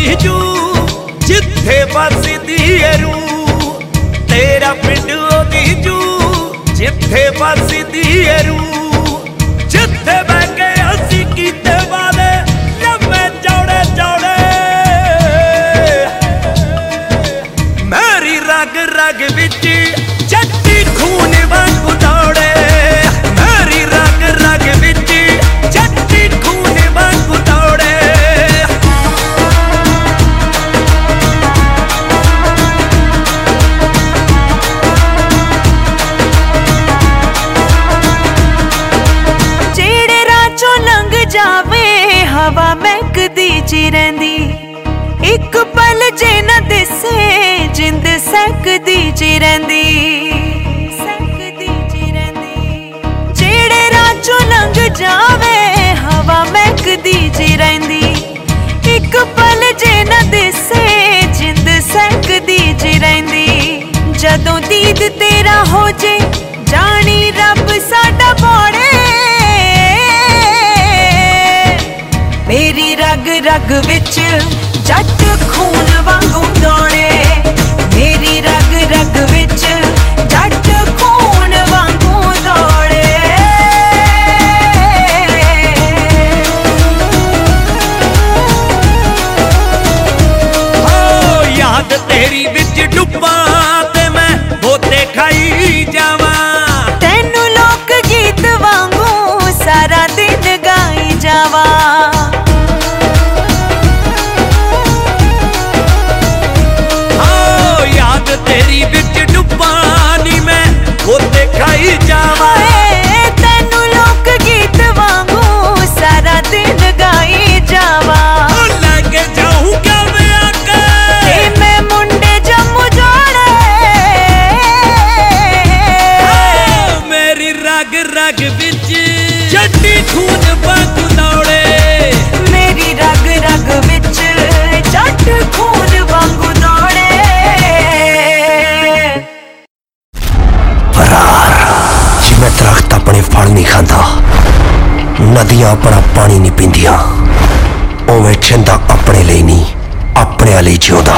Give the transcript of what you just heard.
ਨਿਹਜੂ ਜਿੱਥੇ ਵਸਦੀ ਏ ਰੂ ਤੇਰਾ ਪਿੰਡ ਉਹ ਨਿਹਜੂ ਜਿੱਥੇ ਵਸਦੀ ਏ ਰੂ ਜਾਵੇ, ਹਵਾ ਮਹਿਕਦੀ ਜੀ ਰਹਿੰਦੀ। ਇੱਕ ਪਲ ਜੇ ਨਾ ਦਿਸੇ, ਜਿੰਦ ਸਕਦੀ ਜੀ ਰਹਿੰਦੀ। ਜਿਹੜੇ ਰਾਚੋਂ ਲੰਘ ਜਾਵੇ, ਹਵਾ ਮਹਿਕਦੀ ਜੀ ਰਹਿੰਦੀ। ਇੱਕ ਪਲ ਜੇ ਨਾ ਦਿਸੇ, ਜਿੰਦ ਸਹਿਕਦੀ ਜੀ ਰਹਿੰਦੀ। ਜਦੋਂ ਦੀਦ ਤੇਰਾ ਹੋ ਜੇ, ਜਾਣੀ ਰੱਬ ਸਾਡਾ ਰਗ ਰਗ ਵਿੱਚ ਜੱਟ ਖੂਨ ਵਾਂਗੂ ਦੌੜੇ ਰਗ ਰਗ ਵਿੱਚ ਜੱਟੀ ਖੂਨ ਵਾਂਗੂ ਦੌੜੇ। ਮੇਰੀ ਰਗ ਰਗ ਵਿੱਚ ਜੱਟ ਖੂਨ ਵਾਂਗੂ ਦੌੜੇ। ਜਿਵੇਂ ਦਰਖਤ ਆਪਣੇ ਫਲ ਨਹੀਂ ਖਾਂਦਾ ਨਦੀਆਂ ਆਪਣਾ ਪਾਣੀ ਨਹੀਂ ਪੀਂਦੀਆਂ। ਉਵੇਂ ਚੰਦਾ ਆਪਣੇ ਲਈ ਨਹੀਂ ਆਪਣਿਆਂ ਲਈ ਜਿਉਂਦਾ।